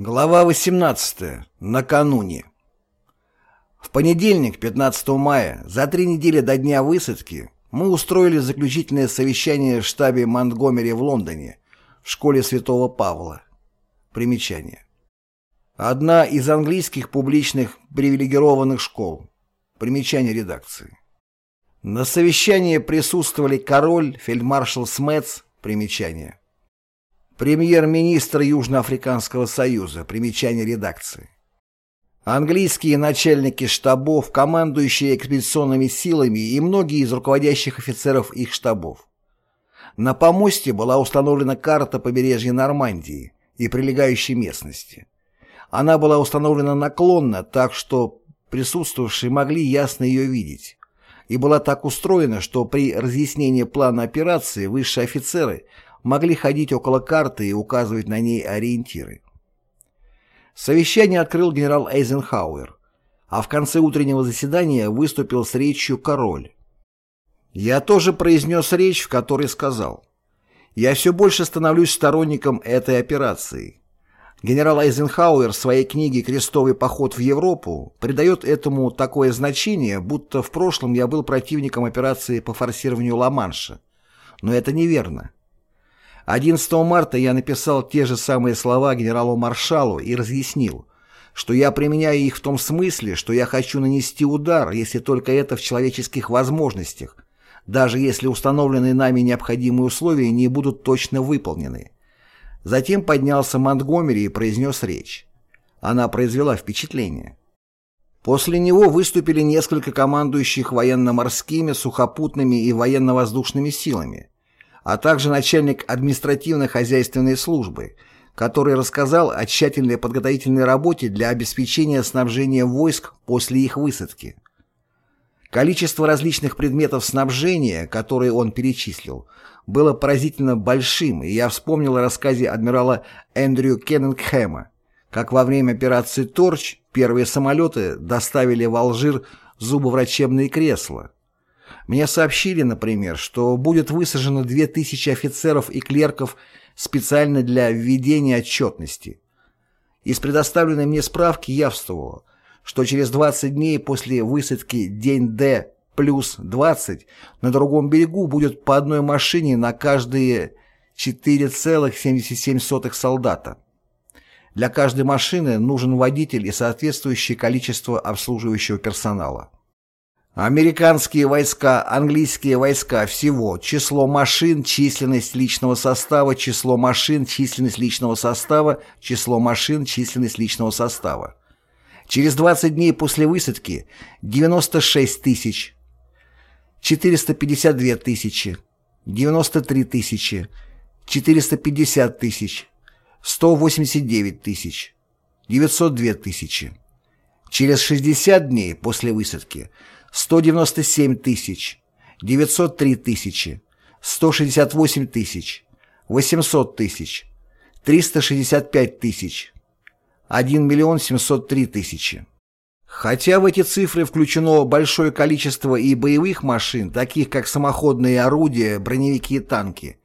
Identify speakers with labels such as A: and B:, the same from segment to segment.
A: Глава 18. Накануне. В понедельник, 15 мая, за три недели до дня высадки, мы устроили заключительное совещание в штабе Монтгомери в Лондоне, в школе Святого Павла. Примечание. Одна из английских публичных привилегированных школ. Примечание редакции. На совещании присутствовали король, фельдмаршал Смец, примечание Премьер-министр Южноафриканского союза. Примечание редакции. Английские начальники штабов, командующие экспедиционными силами и многие из руководящих офицеров их штабов. На помосте была установлена карта побережья Нормандии и прилегающей местности. Она была установлена наклонно, так что присутствовавшие могли ясно ее видеть, и была так устроена, что при разъяснении плана операции высшие офицеры – могли ходить около карты и указывать на ней ориентиры. Совещание открыл генерал Эйзенхауэр, а в конце утреннего заседания выступил с речью король. Я тоже произнес речь, в которой сказал, «Я все больше становлюсь сторонником этой операции». Генерал Эйзенхауэр в своей книге «Крестовый поход в Европу» придает этому такое значение, будто в прошлом я был противником операции по форсированию Ла-Манша. Но это неверно. 11 марта я написал те же самые слова генералу-маршалу и разъяснил, что я применяю их в том смысле, что я хочу нанести удар, если только это в человеческих возможностях, даже если установленные нами необходимые условия не будут точно выполнены. Затем поднялся Монтгомери и произнес речь. Она произвела впечатление. После него выступили несколько командующих военно-морскими, сухопутными и военно-воздушными силами, а также начальник административно-хозяйственной службы, который рассказал о тщательной подготовительной работе для обеспечения снабжения войск после их высадки. Количество различных предметов снабжения, которые он перечислил, было поразительно большим, и я вспомнил о рассказе адмирала Эндрю Кеннингхэма, как во время операции «Торч» первые самолеты доставили в Алжир зубоврачебные кресла, мне сообщили, например, что будет высажено 2000 офицеров и клерков специально для введения отчетности. Из предоставленной мне справки явствовало, что через 20 дней после высадки день Д плюс 20 на другом берегу будет по одной машине на каждые 4,77 солдата. Для каждой машины нужен водитель и соответствующее количество обслуживающего персонала. Американские войска, английские войска, всего, число машин, численность личного состава, число машин, численность личного состава, число машин, численность личного состава. Через 20 дней после высадки 96 тысяч, 452 тысячи, 93 тысячи, 450 тысяч, 189 тысяч, 902 тысячи. Через 60 дней после высадки – 197 тысяч, 903 тысячи, 168 тысяч, 800 тысяч, 365 тысяч, 1 миллион 703 тысячи. Хотя в эти цифры включено большое количество и боевых машин, таких как самоходные орудия, броневики и танки,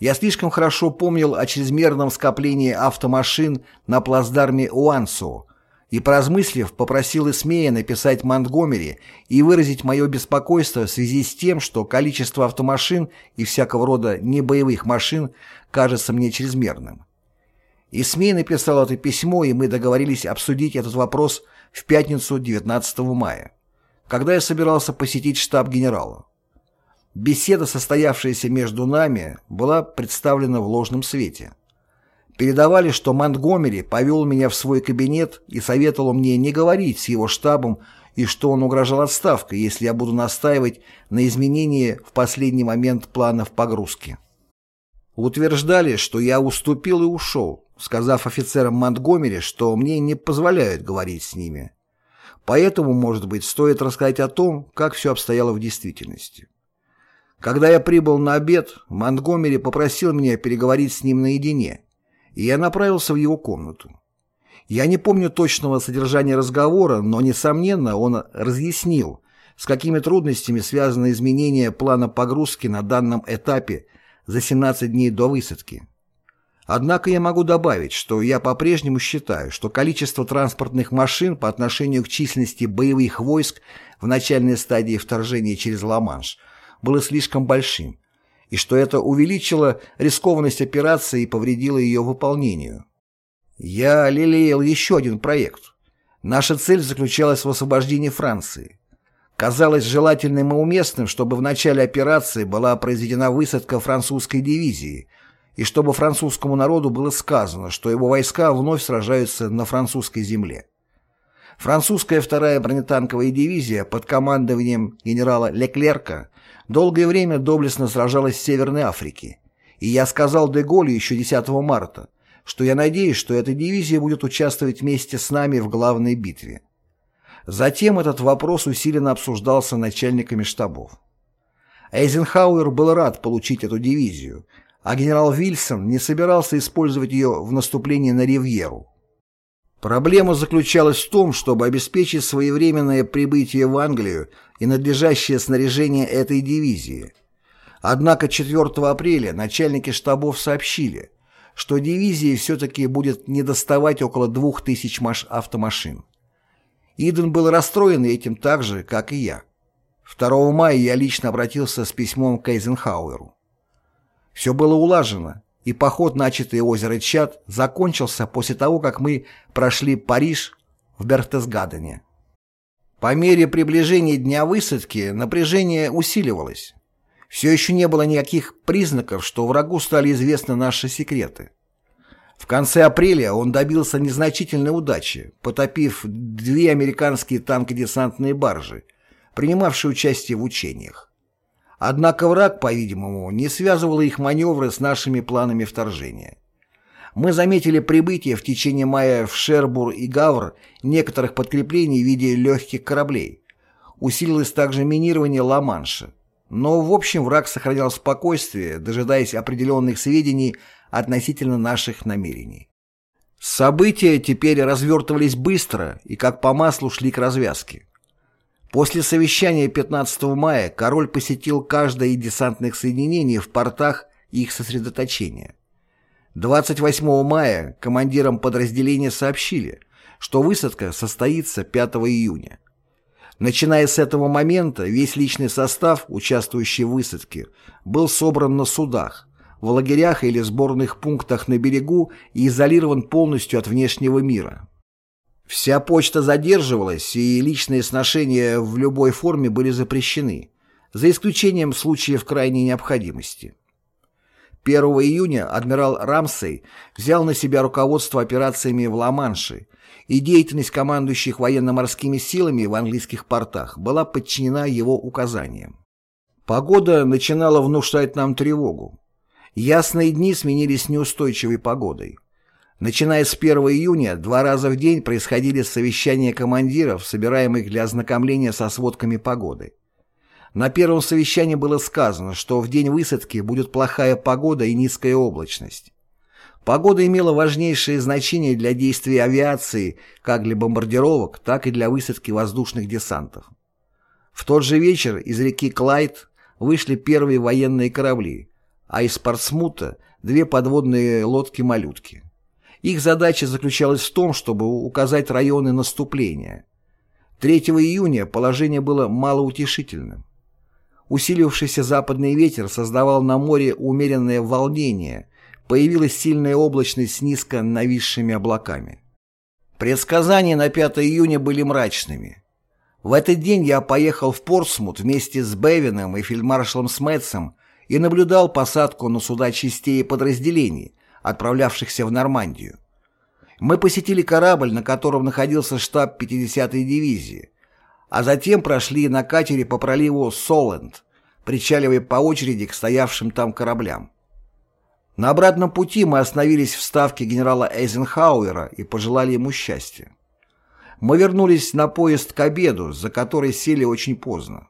A: я слишком хорошо помнил о чрезмерном скоплении автомашин на плацдарме Уансо, и, поразмыслив, попросил Исмея написать Монтгомери и выразить мое беспокойство в связи с тем, что количество автомашин и всякого рода небоевых машин кажется мне чрезмерным. Исмей написал это письмо, и мы договорились обсудить этот вопрос в пятницу 19 мая, когда я собирался посетить штаб генерала. Беседа, состоявшаяся между нами, была представлена в ложном свете. Передавали, что Монтгомери повел меня в свой кабинет и советовал мне не говорить с его штабом и что он угрожал отставкой, если я буду настаивать на изменении в последний момент планов погрузки. Утверждали, что я уступил и ушел, сказав офицерам Монтгомери, что мне не позволяют говорить с ними. Поэтому, может быть, стоит рассказать о том, как все обстояло в действительности. Когда я прибыл на обед, Монтгомери попросил меня переговорить с ним наедине, и я направился в его комнату. Я не помню точного содержания разговора, но, несомненно, он разъяснил, с какими трудностями связано изменение плана погрузки на данном этапе за 17 дней до высадки. Однако я могу добавить, что я по-прежнему считаю, что количество транспортных машин по отношению к численности боевых войск в начальной стадии вторжения через Ла-Манш было слишком большим, и что это увеличило рискованность операции и повредило ее выполнению. Я лелеял еще один проект. Наша цель заключалась в освобождении Франции. Казалось желательным и уместным, чтобы в начале операции была произведена высадка французской дивизии – и чтобы французскому народу было сказано, что его войска вновь сражаются на французской земле. Французская вторая бронетанковая дивизия под командованием генерала Леклерка долгое время доблестно сражалась в Северной Африке, и я сказал де Голлю еще 10 марта, что я надеюсь, что эта дивизия будет участвовать вместе с нами в главной битве. Затем этот вопрос усиленно обсуждался начальниками штабов. Эйзенхауэр был рад получить эту дивизию, а генерал Вильсон не собирался использовать ее в наступлении на Ривьеру. Проблема заключалась в том, чтобы обеспечить своевременное прибытие в Англию и надлежащее снаряжение этой дивизии. Однако 4 апреля начальники штабов сообщили, что дивизии все-таки будет недоставать около 2000 автомашин. Иден был расстроен этим так же, как и я. 2 мая я лично обратился с письмом к Эйзенхауэру. Все было улажено, и поход, начатый озеро Чад, закончился после того, как мы прошли Париж в Бертесгадене. По мере приближения дня высадки напряжение усиливалось. Все еще не было никаких признаков, что врагу стали известны наши секреты. В конце апреля он добился незначительной удачи, потопив две американские танкодесантные баржи, принимавшие участие в учениях. Однако враг, по-видимому, не связывал их маневры с нашими планами вторжения. Мы заметили прибытие в течение мая в Шербур и Гавр некоторых подкреплений в виде легких кораблей. Усилилось также минирование Ла-Манша. Но в общем враг сохранял спокойствие, дожидаясь определенных сведений относительно наших намерений. События теперь развертывались быстро и как по маслу шли к развязке. После совещания 15 мая король посетил каждое из десантных соединений в портах их сосредоточения. 28 мая командирам подразделения сообщили, что высадка состоится 5 июня. Начиная с этого момента весь личный состав, участвующий в высадке, был собран на судах, в лагерях или сборных пунктах на берегу и изолирован полностью от внешнего мира. Вся почта задерживалась, и личные сношения в любой форме были запрещены, за исключением случаев крайней необходимости. 1 июня адмирал Рамсей взял на себя руководство операциями в Ла-Манше, и деятельность командующих военно-морскими силами в английских портах была подчинена его указаниям. Погода начинала внушать нам тревогу. Ясные дни сменились неустойчивой погодой. Начиная с 1 июня, два раза в день происходили совещания командиров, собираемых для ознакомления со сводками погоды. На первом совещании было сказано, что в день высадки будет плохая погода и низкая облачность. Погода имела важнейшее значение для действий авиации как для бомбардировок, так и для высадки воздушных десантов. В тот же вечер из реки Клайд вышли первые военные корабли, а из Портсмута две подводные лодки-малютки. Их задача заключалась в том, чтобы указать районы наступления. 3 июня положение было малоутешительным. Усилившийся западный ветер создавал на море умеренное волнение, появилась сильная облачность с низко нависшими облаками. Предсказания на 5 июня были мрачными. В этот день я поехал в Портсмут вместе с Бевином и фельдмаршалом Смэтсом и наблюдал посадку на суда частей и подразделений, отправлявшихся в Нормандию. Мы посетили корабль, на котором находился штаб 50-й дивизии, а затем прошли на катере по проливу Солент, причаливая по очереди к стоявшим там кораблям. На обратном пути мы остановились в ставке генерала Эйзенхауэра и пожелали ему счастья. Мы вернулись на поезд к обеду, за который сели очень поздно.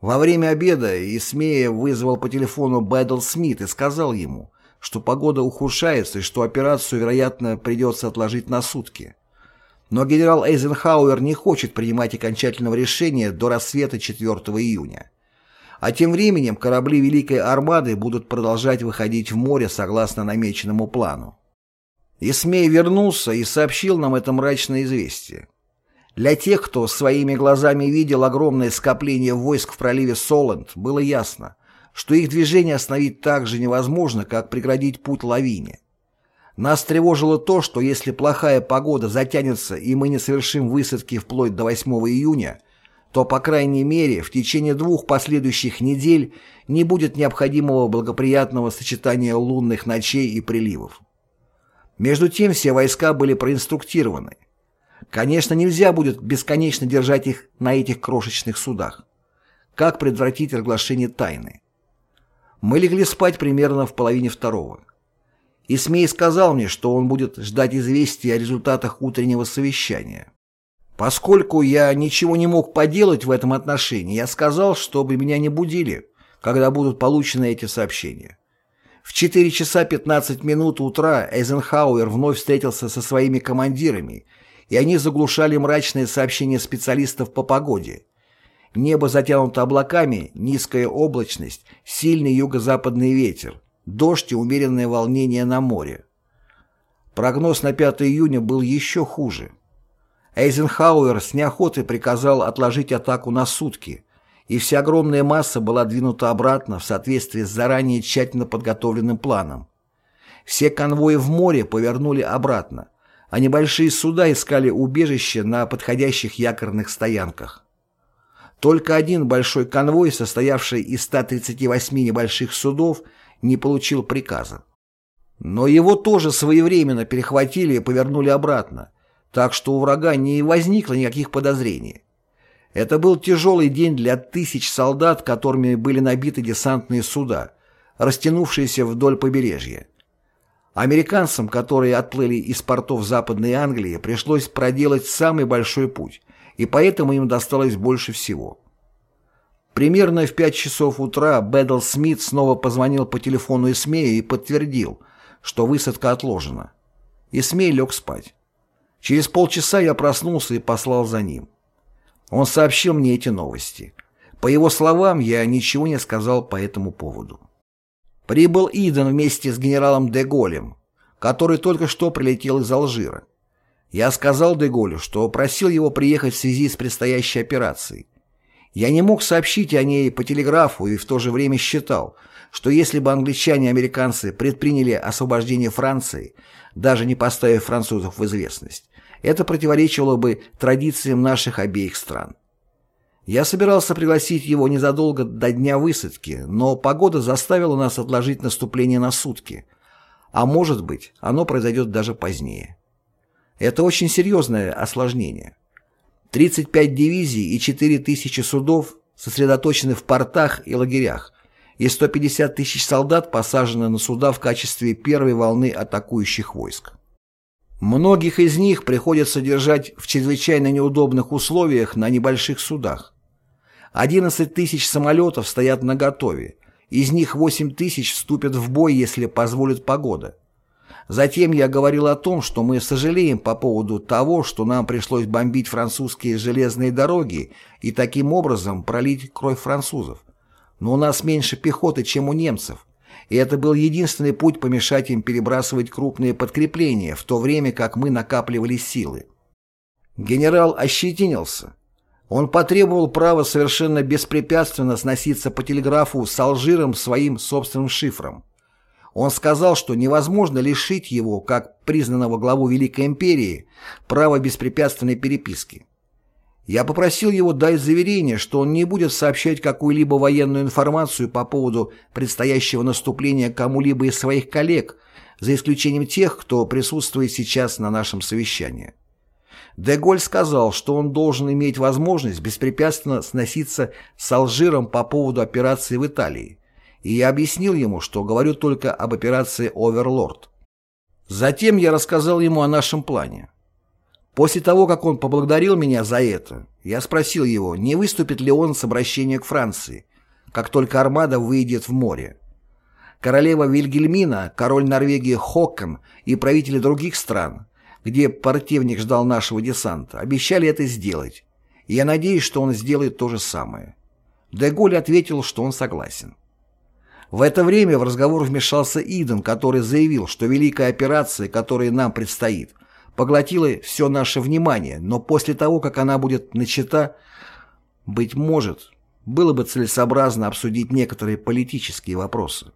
A: Во время обеда Исмея вызвал по телефону Бэдл Смит и сказал ему, что погода ухудшается и что операцию, вероятно, придется отложить на сутки. Но генерал Эйзенхауэр не хочет принимать окончательного решения до рассвета 4 июня. А тем временем корабли Великой Армады будут продолжать выходить в море согласно намеченному плану. Исмей вернулся и сообщил нам это мрачное известие. Для тех, кто своими глазами видел огромное скопление войск в проливе Соланд, было ясно, что их движение остановить так же невозможно, как преградить путь лавине. Нас тревожило то, что если плохая погода затянется и мы не совершим высадки вплоть до 8 июня, то, по крайней мере, в течение двух последующих недель не будет необходимого благоприятного сочетания лунных ночей и приливов. Между тем все войска были проинструктированы. Конечно, нельзя будет бесконечно держать их на этих крошечных судах. Как предотвратить разглашение тайны? Мы легли спать примерно в половине второго. Исмей сказал мне, что он будет ждать известия о результатах утреннего совещания. Поскольку я ничего не мог поделать в этом отношении, я сказал, чтобы меня не будили, когда будут получены эти сообщения. В 4 часа 15 минут утра Эйзенхауэр вновь встретился со своими командирами, и они заглушали мрачные сообщения специалистов по погоде. Небо затянуто облаками, низкая облачность, сильный юго-западный ветер, дождь и умеренное волнение на море. Прогноз на 5 июня был еще хуже. Эйзенхауэр с неохотой приказал отложить атаку на сутки, и вся огромная масса была двинута обратно в соответствии с заранее тщательно подготовленным планом. Все конвои в море повернули обратно, а небольшие суда искали убежище на подходящих якорных стоянках. Только один большой конвой, состоявший из 138 небольших судов, не получил приказа. Но его тоже своевременно перехватили и повернули обратно, так что у врага не возникло никаких подозрений. Это был тяжелый день для тысяч солдат, которыми были набиты десантные суда, растянувшиеся вдоль побережья. Американцам, которые отплыли из портов Западной Англии, пришлось проделать самый большой путь, и поэтому им досталось больше всего. Примерно в 5 часов утра Бэддл Смит снова позвонил по телефону Исмею и подтвердил, что высадка отложена. Исмей лег спать. Через полчаса я проснулся и послал за ним. Он сообщил мне эти новости. По его словам, я ничего не сказал по этому поводу. Прибыл Иден вместе с генералом Деголем, который только что прилетел из Алжира. Я сказал Деголю, что просил его приехать в связи с предстоящей операцией. Я не мог сообщить о ней по телеграфу и в то же время считал, что если бы англичане и американцы предприняли освобождение Франции, даже не поставив французов в известность, это противоречило бы традициям наших обеих стран. Я собирался пригласить его незадолго до дня высадки, но погода заставила нас отложить наступление на сутки, а может быть, оно произойдет даже позднее. Это очень серьезное осложнение. 35 дивизий и 4 тысячи судов сосредоточены в портах и лагерях, и 150 тысяч солдат посажены на суда в качестве первой волны атакующих войск. Многих из них приходится держать в чрезвычайно неудобных условиях на небольших судах. 11 тысяч самолетов стоят наготове, из них 8 тысяч вступят в бой, если позволит погода. Затем я говорил о том, что мы сожалеем по поводу того, что нам пришлось бомбить французские железные дороги и таким образом пролить кровь французов. Но у нас меньше пехоты, чем у немцев, и это был единственный путь помешать им перебрасывать крупные подкрепления, в то время как мы накапливали силы. Генерал ощетинился. Он потребовал права совершенно беспрепятственно сноситься по телеграфу с Алжиром своим собственным шифром. Он сказал, что невозможно лишить его, как признанного главу Великой Империи, права беспрепятственной переписки. Я попросил его дать заверение, что он не будет сообщать какую-либо военную информацию по поводу предстоящего наступления кому-либо из своих коллег, за исключением тех, кто присутствует сейчас на нашем совещании. Деголь сказал, что он должен иметь возможность беспрепятственно сноситься с Алжиром по поводу операции в Италии, и я объяснил ему, что говорю только об операции «Оверлорд». Затем я рассказал ему о нашем плане. После того, как он поблагодарил меня за это, я спросил его, не выступит ли он с обращением к Франции, как только армада выйдет в море. Королева Вильгельмина, король Норвегии Хокон и правители других стран, где противник ждал нашего десанта, обещали это сделать, и я надеюсь, что он сделает то же самое. Деголь ответил, что он согласен. В это время в разговор вмешался Иден, который заявил, что великая операция, которая нам предстоит, поглотила все наше внимание, но после того, как она будет начата, быть может, было бы целесообразно обсудить некоторые политические вопросы.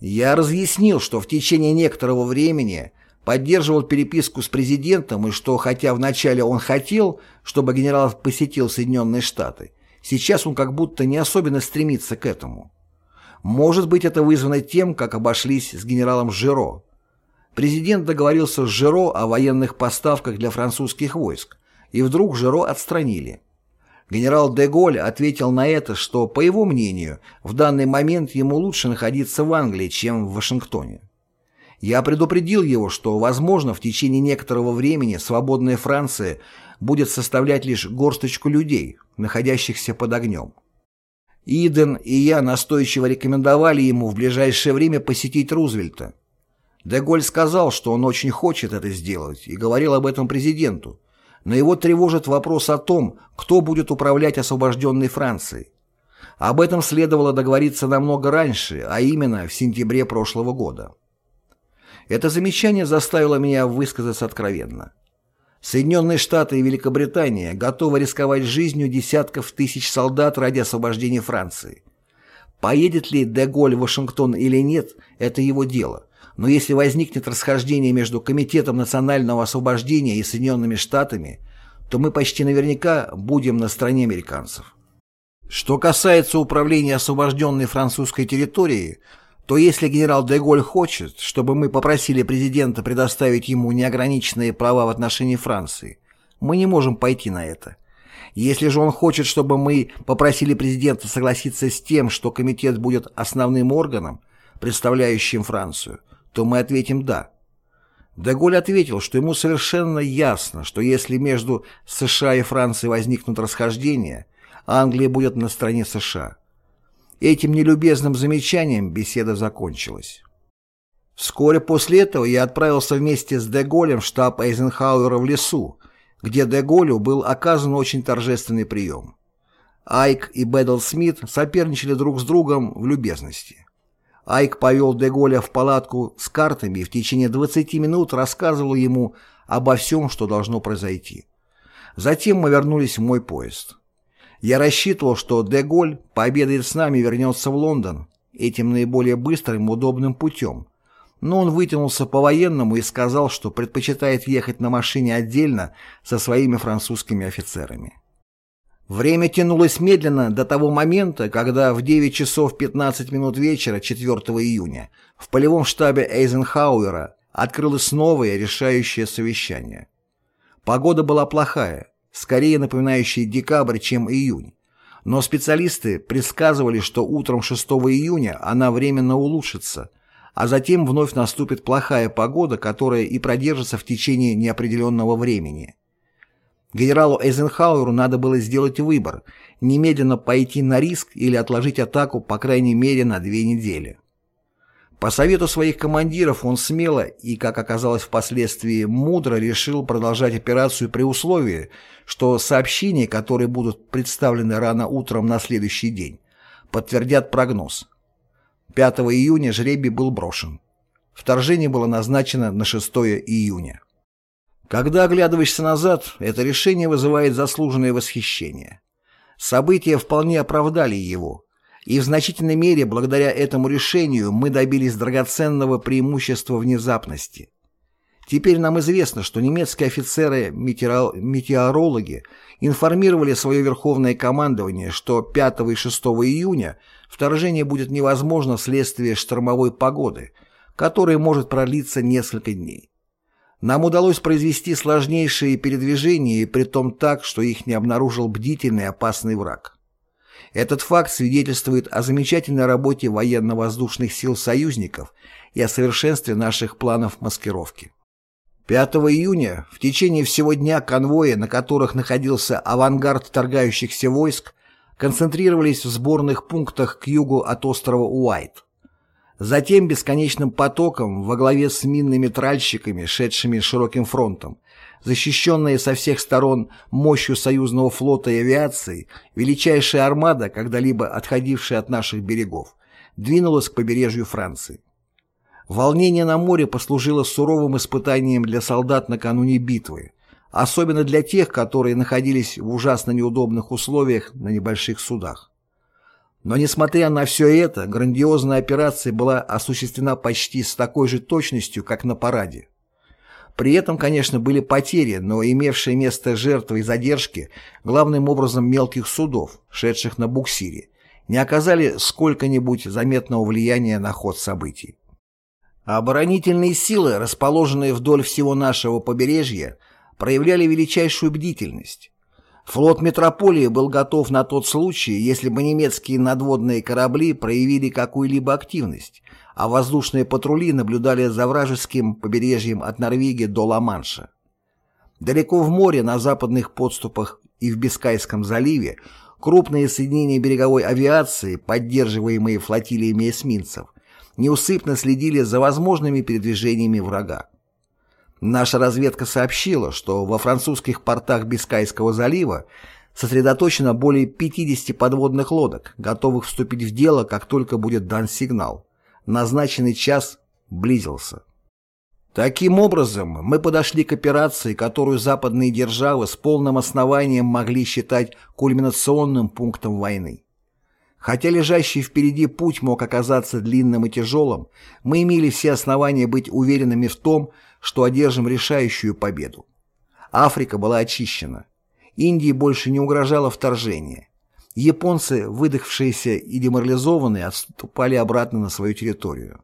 A: Я разъяснил, что в течение некоторого времени поддерживал переписку с президентом и что, хотя вначале он хотел, чтобы генерал посетил Соединенные Штаты, сейчас он как будто не особенно стремится к этому. Может быть, это вызвано тем, как обошлись с генералом Жиро. Президент договорился с Жиро о военных поставках для французских войск, и вдруг Жиро отстранили. Генерал де Голь ответил на это, что, по его мнению, в данный момент ему лучше находиться в Англии, чем в Вашингтоне. Я предупредил его, что, возможно, в течение некоторого времени свободная Франция будет составлять лишь горсточку людей, находящихся под огнем. Иден и я настойчиво рекомендовали ему в ближайшее время посетить Рузвельта. Деголь сказал, что он очень хочет это сделать, и говорил об этом президенту, но его тревожит вопрос о том, кто будет управлять освобожденной Францией. Об этом следовало договориться намного раньше, а именно в сентябре прошлого года. Это замечание заставило меня высказаться откровенно. Соединенные Штаты и Великобритания готовы рисковать жизнью десятков тысяч солдат ради освобождения Франции. Поедет ли Деголь в Вашингтон или нет, это его дело. Но если возникнет расхождение между Комитетом национального освобождения и Соединенными Штатами, то мы почти наверняка будем на стороне американцев. Что касается управления освобожденной французской территорией, то если генерал Деголь хочет, чтобы мы попросили президента предоставить ему неограниченные права в отношении Франции, мы не можем пойти на это. Если же он хочет, чтобы мы попросили президента согласиться с тем, что комитет будет основным органом, представляющим Францию, то мы ответим «да». Деголь ответил, что ему совершенно ясно, что если между США и Францией возникнут расхождения, Англия будет на стороне США. Этим нелюбезным замечанием беседа закончилась. Вскоре после этого я отправился вместе с Деголем в штаб Эйзенхауэра в лесу, где Деголю был оказан очень торжественный прием. Айк и Бэддл Смит соперничали друг с другом в любезности. Айк повел Деголя в палатку с картами и в течение 20 минут рассказывал ему обо всем, что должно произойти. Затем мы вернулись в мой поезд. Я рассчитывал, что Деголь пообедает с нами и вернется в Лондон этим наиболее быстрым и удобным путем. Но он вытянулся по-военному и сказал, что предпочитает ехать на машине отдельно со своими французскими офицерами. Время тянулось медленно до того момента, когда в 9 часов 15 минут вечера 4 июня в полевом штабе Эйзенхауэра открылось новое решающее совещание. Погода была плохая, скорее напоминающая декабрь, чем июнь. Но специалисты предсказывали, что утром 6 июня она временно улучшится, а затем вновь наступит плохая погода, которая и продержится в течение неопределенного времени. Генералу Эйзенхауэру надо было сделать выбор – немедленно пойти на риск или отложить атаку по крайней мере на две недели. По совету своих командиров он смело и, как оказалось впоследствии, мудро решил продолжать операцию при условии, что сообщения, которые будут представлены рано утром на следующий день, подтвердят прогноз. 5 июня жребий был брошен. Вторжение было назначено на 6 июня. Когда оглядываешься назад, это решение вызывает заслуженное восхищение. События вполне оправдали его, и в значительной мере благодаря этому решению мы добились драгоценного преимущества внезапности. Теперь нам известно, что немецкие офицеры-метеорологи информировали свое верховное командование, что 5 и 6 июня вторжение будет невозможно вследствие штормовой погоды, которая может продлиться несколько дней. Нам удалось произвести сложнейшие передвижения и притом так, что их не обнаружил бдительный опасный враг. Этот факт свидетельствует о замечательной работе военно-воздушных сил союзников и о совершенстве наших планов маскировки. 5 июня в течение всего дня конвои, на которых находился авангард торгающихся войск, концентрировались в сборных пунктах к югу от острова Уайт. Затем бесконечным потоком во главе с минными тральщиками, шедшими широким фронтом, защищенная со всех сторон мощью союзного флота и авиации, величайшая армада, когда-либо отходившая от наших берегов, двинулась к побережью Франции. Волнение на море послужило суровым испытанием для солдат накануне битвы, особенно для тех, которые находились в ужасно неудобных условиях на небольших судах. Но несмотря на все это, грандиозная операция была осуществлена почти с такой же точностью, как на параде. При этом, конечно, были потери, но имевшие место жертвы и задержки, главным образом мелких судов, шедших на буксире, не оказали сколько-нибудь заметного влияния на ход событий. Оборонительные силы, расположенные вдоль всего нашего побережья, проявляли величайшую бдительность. Флот метрополии был готов на тот случай, если бы немецкие надводные корабли проявили какую-либо активность, а воздушные патрули наблюдали за вражеским побережьем от Норвегии до Ла-Манша. Далеко в море, на западных подступах и в Бискайском заливе, крупные соединения береговой авиации, поддерживаемые флотилиями эсминцев, неусыпно следили за возможными передвижениями врага. Наша разведка сообщила, что во французских портах Бискайского залива сосредоточено более 50 подводных лодок, готовых вступить в дело, как только будет дан сигнал. Назначенный час близился. Таким образом, мы подошли к операции, которую западные державы с полным основанием могли считать кульминационным пунктом войны. Хотя лежащий впереди путь мог оказаться длинным и тяжелым, мы имели все основания быть уверенными в том, что одержим решающую победу. Африка была очищена. Индии больше не угрожало вторжение. Японцы, выдохшиеся и деморализованные, отступали обратно на свою территорию.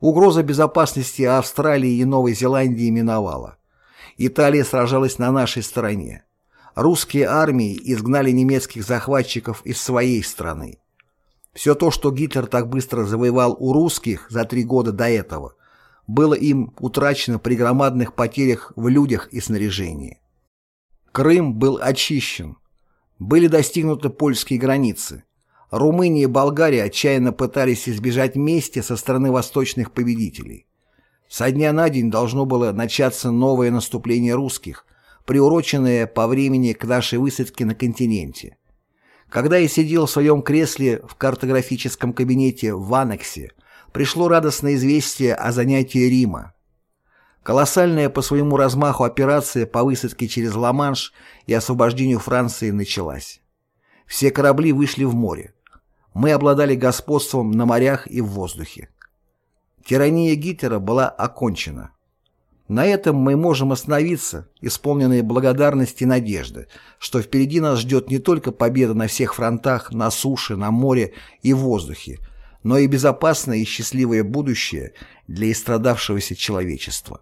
A: Угроза безопасности Австралии и Новой Зеландии миновала. Италия сражалась на нашей стороне русские армии изгнали немецких захватчиков из своей страны. Все то, что Гитлер так быстро завоевал у русских за три года до этого, было им утрачено при громадных потерях в людях и снаряжении. Крым был очищен. Были достигнуты польские границы. Румыния и Болгария отчаянно пытались избежать мести со стороны восточных победителей. Со дня на день должно было начаться новое наступление русских, приуроченное по времени к нашей высадке на континенте. Когда я сидел в своем кресле в картографическом кабинете в Аннексе, пришло радостное известие о занятии Рима. Колоссальная по своему размаху операция по высадке через Ла-Манш и освобождению Франции началась. Все корабли вышли в море. Мы обладали господством на морях и в воздухе. Тирания Гитлера была окончена. На этом мы можем остановиться, исполненные благодарности и надежды, что впереди нас ждет не только победа на всех фронтах, на суше, на море и в воздухе, но и безопасное и счастливое будущее для истрадавшегося человечества.